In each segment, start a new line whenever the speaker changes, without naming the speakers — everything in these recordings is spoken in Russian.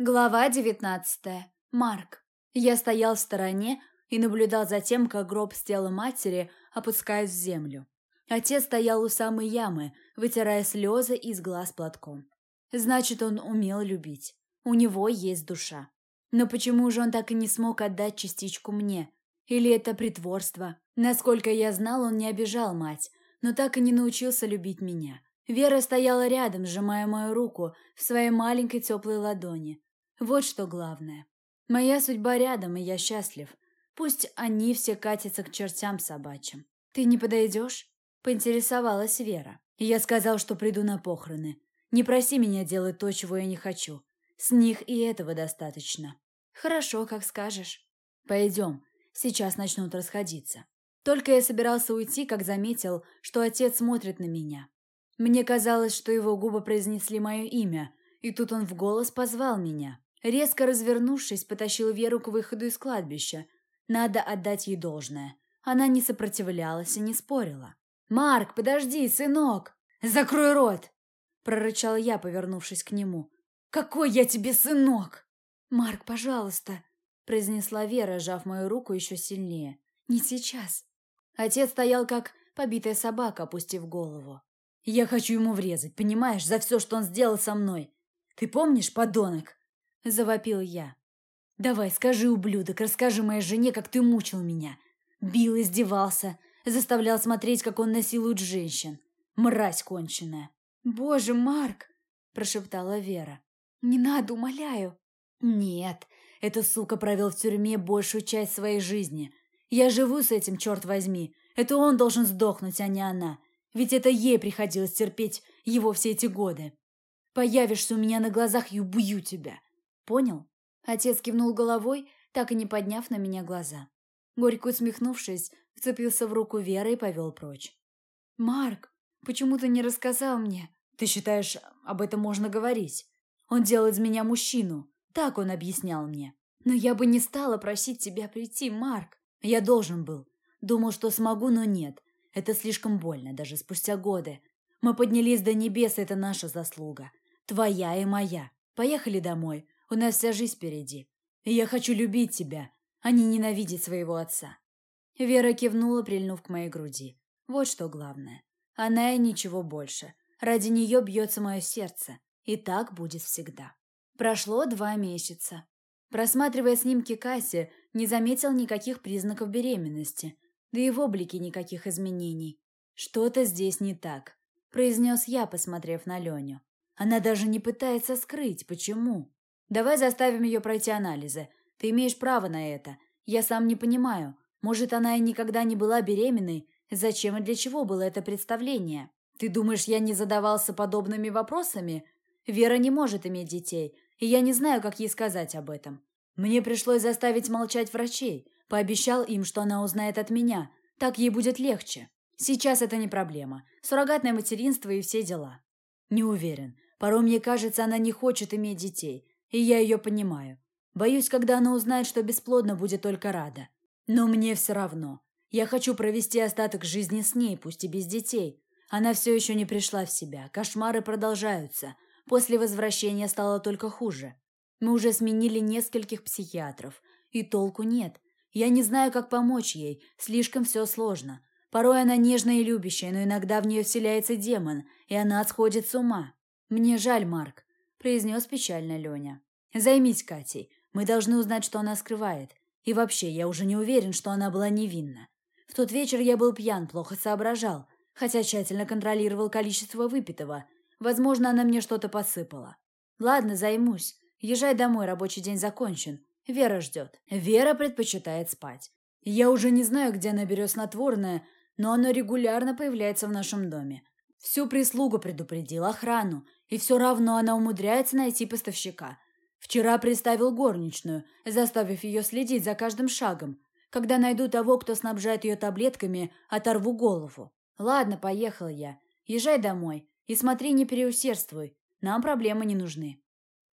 Глава девятнадцатая. Марк. Я стоял в стороне и наблюдал за тем, как гроб с тела матери опускает в землю. Отец стоял у самой ямы, вытирая слезы из глаз платком. Значит, он умел любить. У него есть душа. Но почему же он так и не смог отдать частичку мне? Или это притворство? Насколько я знал, он не обижал мать, но так и не научился любить меня. Вера стояла рядом, сжимая мою руку в своей маленькой теплой ладони. Вот что главное. Моя судьба рядом, и я счастлив. Пусть они все катятся к чертям собачьим. Ты не подойдешь? Поинтересовалась Вера. Я сказал, что приду на похороны. Не проси меня делать то, чего я не хочу. С них и этого достаточно. Хорошо, как скажешь. Пойдем. Сейчас начнут расходиться. Только я собирался уйти, как заметил, что отец смотрит на меня. Мне казалось, что его губы произнесли мое имя, и тут он в голос позвал меня. Резко развернувшись, потащил Веру к выходу из кладбища. Надо отдать ей должное. Она не сопротивлялась и не спорила. «Марк, подожди, сынок!» «Закрой рот!» – прорычал я, повернувшись к нему. «Какой я тебе сынок!» «Марк, пожалуйста!» – произнесла Вера, сжав мою руку еще сильнее. «Не сейчас!» Отец стоял как побитая собака, опустив голову. «Я хочу ему врезать, понимаешь, за все, что он сделал со мной. Ты помнишь, подонок?» – завопил я. «Давай, скажи, ублюдок, расскажи моей жене, как ты мучил меня. Бил, издевался, заставлял смотреть, как он насилует женщин. Мразь конченая». «Боже, Марк!» – прошептала Вера. «Не надо, умоляю». «Нет, эта сука провел в тюрьме большую часть своей жизни. Я живу с этим, черт возьми. Это он должен сдохнуть, а не она. Ведь это ей приходилось терпеть его все эти годы. Появишься у меня на глазах и убью тебя. Понял? Отец кивнул головой, так и не подняв на меня глаза. Горько усмехнувшись, вцепился в руку Веры и повел прочь. «Марк, почему ты не рассказал мне?» «Ты считаешь, об этом можно говорить? Он делал из меня мужчину. Так он объяснял мне. Но я бы не стала просить тебя прийти, Марк. Я должен был. Думал, что смогу, но нет. Это слишком больно, даже спустя годы. Мы поднялись до небес, это наша заслуга. Твоя и моя. Поехали домой. У нас вся жизнь впереди. И я хочу любить тебя, а не ненавидеть своего отца». Вера кивнула, прильнув к моей груди. Вот что главное. Она и ничего больше. Ради нее бьется мое сердце. И так будет всегда. Прошло два месяца. Просматривая снимки Касси, не заметил никаких признаков беременности, да и в облике никаких изменений. «Что-то здесь не так», – произнес я, посмотрев на Леню. «Она даже не пытается скрыть. Почему?» Давай заставим ее пройти анализы. Ты имеешь право на это. Я сам не понимаю. Может, она и никогда не была беременной? Зачем и для чего было это представление? Ты думаешь, я не задавался подобными вопросами? Вера не может иметь детей, и я не знаю, как ей сказать об этом. Мне пришлось заставить молчать врачей. Пообещал им, что она узнает от меня. Так ей будет легче. Сейчас это не проблема. Суррогатное материнство и все дела. Не уверен. Порой мне кажется, она не хочет иметь детей. И я ее понимаю. Боюсь, когда она узнает, что бесплодно, будет только рада. Но мне все равно. Я хочу провести остаток жизни с ней, пусть и без детей. Она все еще не пришла в себя. Кошмары продолжаются. После возвращения стало только хуже. Мы уже сменили нескольких психиатров. И толку нет. Я не знаю, как помочь ей. Слишком все сложно. Порой она нежная и любящая, но иногда в нее вселяется демон, и она сходит с ума. Мне жаль, Марк произнес печально Леня. «Займись Катей. Мы должны узнать, что она скрывает. И вообще, я уже не уверен, что она была невинна. В тот вечер я был пьян, плохо соображал, хотя тщательно контролировал количество выпитого. Возможно, она мне что-то посыпала. Ладно, займусь. Езжай домой, рабочий день закончен. Вера ждет. Вера предпочитает спать. Я уже не знаю, где она берет снотворное, но оно регулярно появляется в нашем доме. Всю прислугу предупредил, охрану, и все равно она умудряется найти поставщика. Вчера приставил горничную, заставив ее следить за каждым шагом. Когда найду того, кто снабжает ее таблетками, оторву голову. Ладно, поехал я. Езжай домой. И смотри, не переусердствуй. Нам проблемы не нужны.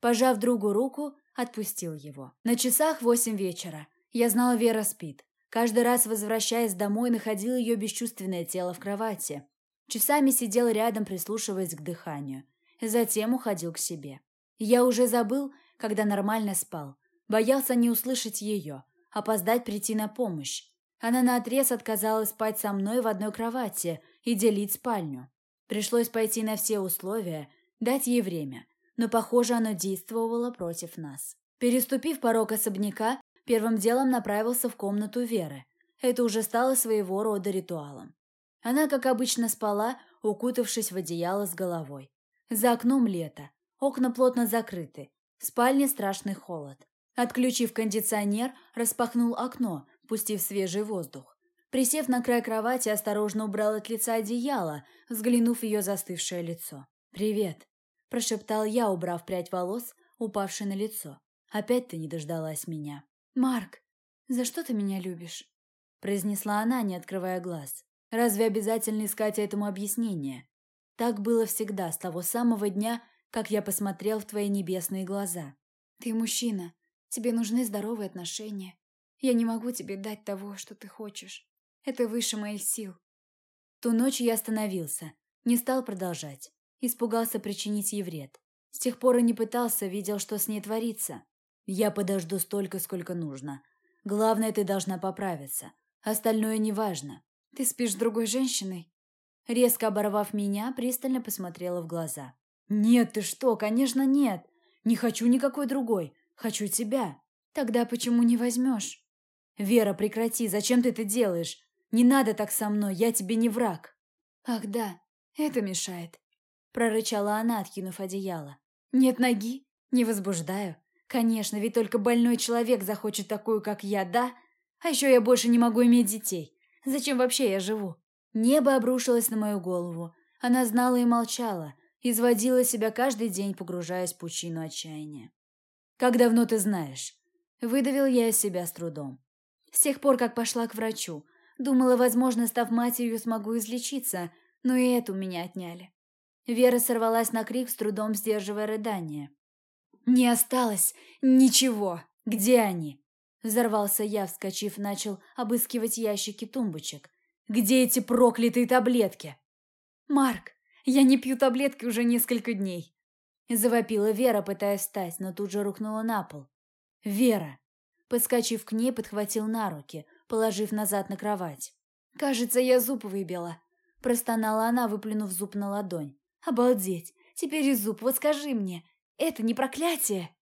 Пожав другу руку, отпустил его. На часах восемь вечера. Я знал, Вера спит. Каждый раз, возвращаясь домой, находил ее бесчувственное тело в кровати. Часами сидел рядом, прислушиваясь к дыханию. Затем уходил к себе. Я уже забыл, когда нормально спал. Боялся не услышать ее, опоздать прийти на помощь. Она наотрез отказалась спать со мной в одной кровати и делить спальню. Пришлось пойти на все условия, дать ей время, но, похоже, оно действовало против нас. Переступив порог особняка, первым делом направился в комнату Веры. Это уже стало своего рода ритуалом. Она, как обычно, спала, укутавшись в одеяло с головой. За окном лето, окна плотно закрыты, в спальне страшный холод. Отключив кондиционер, распахнул окно, пустив свежий воздух. Присев на край кровати, осторожно убрал от лица одеяло, взглянув ее застывшее лицо. «Привет», – прошептал я, убрав прядь волос, упавшей на лицо. «Опять ты не дождалась меня».
«Марк, за что ты меня любишь?»
– произнесла она, не открывая глаз. «Разве обязательно искать этому объяснение? Так было всегда, с того самого дня, как я посмотрел в твои небесные глаза.
Ты мужчина, тебе нужны здоровые отношения. Я не могу тебе дать того, что ты хочешь. Это выше моих сил.
Ту ночь я остановился, не стал продолжать. Испугался причинить ей вред. С тех пор и не пытался, видел, что с ней творится. Я подожду столько, сколько нужно. Главное, ты должна поправиться. Остальное неважно.
Ты спишь с другой женщиной?
Резко оборвав меня, пристально посмотрела в глаза. «Нет, ты что? Конечно, нет. Не хочу никакой другой. Хочу тебя».
«Тогда почему не возьмешь?»
«Вера, прекрати. Зачем ты это делаешь? Не надо так со мной. Я тебе не враг».
«Ах да, это мешает», –
прорычала она, откинув одеяло.
«Нет ноги?
Не возбуждаю. Конечно, ведь только больной человек захочет такую, как я, да? А еще я больше не могу иметь детей. Зачем вообще я живу?» Небо обрушилось на мою голову. Она знала и молчала, изводила себя каждый день, погружаясь в пучину отчаяния. «Как давно ты знаешь?» Выдавил я из себя с трудом. С тех пор, как пошла к врачу. Думала, возможно, став матерью, смогу излечиться, но и это у меня отняли. Вера сорвалась на крик, с трудом сдерживая рыдание. «Не осталось ничего! Где они?» Взорвался я, вскочив, начал обыскивать ящики тумбочек. Где эти проклятые таблетки?
Марк, я не пью таблетки уже несколько дней.
Завопила Вера, пытаясь встать, но тут же рухнула на пол. Вера, подскочив к ней, подхватил на руки, положив назад на кровать.
Кажется, я зуб выбила. Простонала она, выплюнув зуб на ладонь. Обалдеть! Теперь и зуб, вот скажи мне, это не проклятие?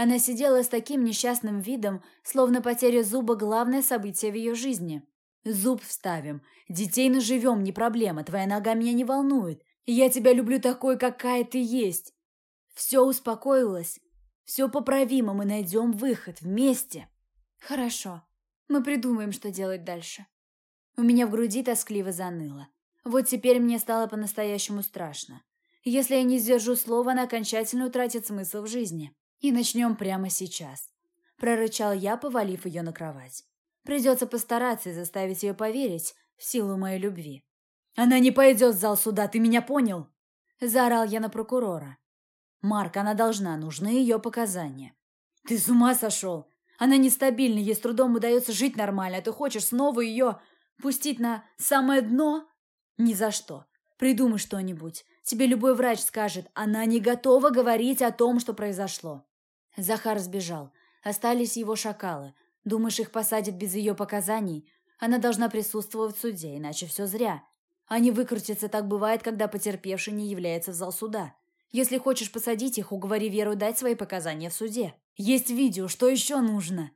Она сидела с таким несчастным видом, словно потеря зуба – главное событие в ее жизни. Зуб вставим. Детей наживем, не проблема. Твоя нога меня не волнует. Я тебя люблю такой, какая ты есть. Все успокоилось. Все поправимо, мы найдем выход вместе.
Хорошо. Мы придумаем, что делать дальше.
У меня в груди тоскливо заныло. Вот теперь мне стало по-настоящему страшно. Если я не сдержу слова, она окончательно утратит смысл в жизни. И начнем прямо сейчас. Прорычал я, повалив ее на кровать. Придется постараться и заставить ее поверить в силу моей любви. «Она не пойдет в зал суда, ты меня понял?» Заорал я на прокурора. «Марк, она должна, нужны ее показания». «Ты с ума сошел? Она нестабильна, ей с трудом удается жить нормально, а ты хочешь снова ее пустить на самое дно?» «Ни за что. Придумай что-нибудь. Тебе любой врач скажет, она не готова говорить о том, что произошло». Захар сбежал. Остались его шакалы. Думаешь, их посадят без ее показаний? Она должна присутствовать в суде, иначе все зря. Они выкрутятся, так бывает, когда потерпевший не является в зал суда. Если хочешь посадить их, уговори Веру дать свои показания в суде. Есть видео, что еще нужно?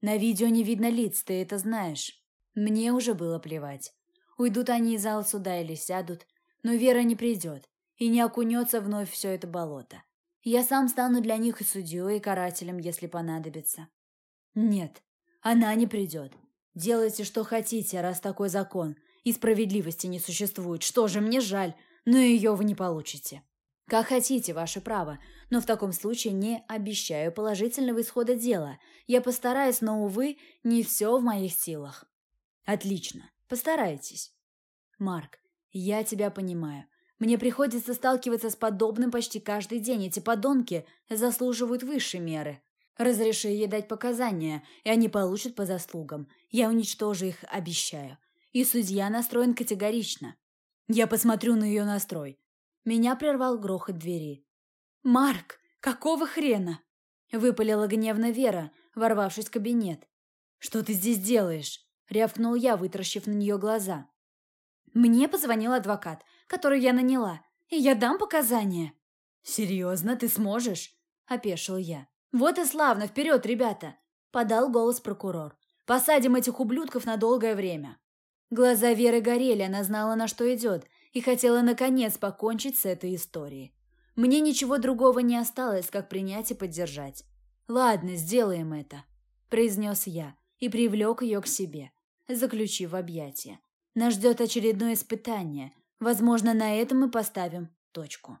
На видео не видно лиц, ты это знаешь. Мне уже было плевать. Уйдут они из зала суда или сядут, но Вера не придет и не окунется вновь все это болото. Я сам стану для них и судьей, и карателем, если понадобится. Нет, она не придет. Делайте, что хотите, раз такой закон, и справедливости не существует. Что же, мне жаль, но ее вы не получите. Как хотите, ваше право, но в таком случае не обещаю положительного исхода дела. Я постараюсь, но, увы, не все в моих силах. Отлично, постарайтесь. Марк, я тебя понимаю. Мне приходится сталкиваться с подобным почти каждый день. Эти подонки заслуживают высшей меры. Разреши ей дать показания, и они получат по заслугам. Я уничтожу их, обещаю. И судья настроен категорично. Я посмотрю на ее настрой. Меня прервал грохот двери. «Марк, какого хрена?» Выпалила гневно Вера, ворвавшись в кабинет. «Что ты здесь делаешь?» — рявкнул я, вытаращив на нее глаза.
«Мне позвонил адвокат, который я наняла, и я дам показания».
«Серьезно, ты сможешь?» — опешил я.
«Вот и славно, вперед, ребята!» — подал голос прокурор. «Посадим этих ублюдков на долгое время».
Глаза Веры горели, она знала, на что идет, и хотела, наконец, покончить с этой историей. Мне ничего другого не осталось, как принять и поддержать. «Ладно, сделаем это», – произнес я и привлек ее к себе, заключив объятия. Нас ждет очередное испытание. Возможно, на этом мы поставим точку.